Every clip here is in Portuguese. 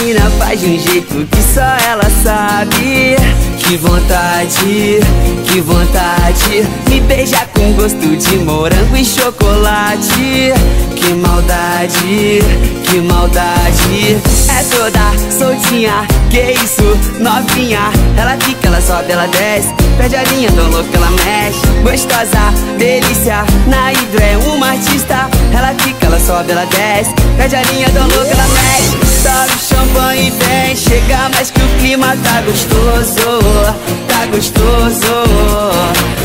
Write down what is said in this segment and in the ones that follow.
mina faz de um jeito que só ela sabe. Que vontade, que vontade. Me beijar com gosto de morango e chocolate. Que maldade, que maldade. É toda soltinha, que isso, novinha. Ela fica, ela sobe, ela desce. Perde a linha, tão louca, ela mexe. Gostosa, delícia, na hidro é uma artista. Ela fica, ela sobe, ela desce. Perde a linha, tão louca, ela mexe Sobe champanhe e vem Chega mais que o clima tá gostoso Tá gostoso.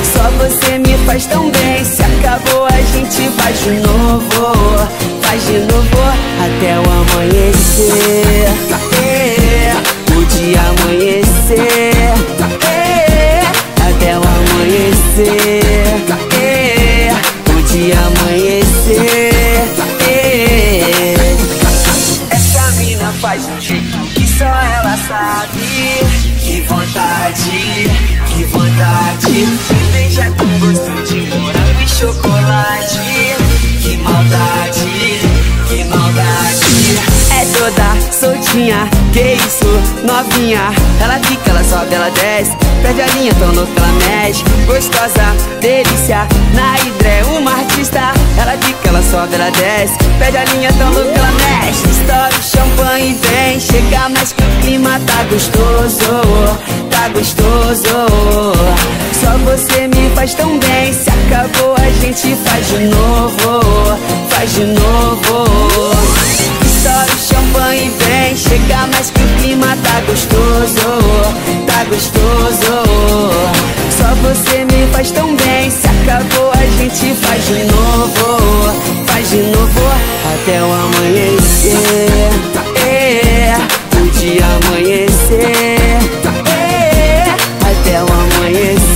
Só você me faz tão bem. Se acabou a gente faz de novo Faz de novo até o amanhecer sabe. Que vontade, que vontade. Beija com gosto de morango e chocolate. Que maldade, que maldade. É toda soltinha, que isso, novinha. Ela fica, ela sobe, ela desce. Perde a linha, tão louca, ela mexe. Gostosa, delícia. Na hidra é uma artista. Ela fica, ela sobe, ela desce. Perde a linha, tão louca, ela mexe. Estoura champanhe vem. Chega mais que o clima tá gostoso. Tá gostoso. Só você me faz tão bem. Se acabou, a gente faz de novo. Faz de novo. Estoura champanhe vem. Chega mais que o clima tá gostoso. Tá gostoso. Só você me faz tão bem. amanhecer. É, até o amanhecer.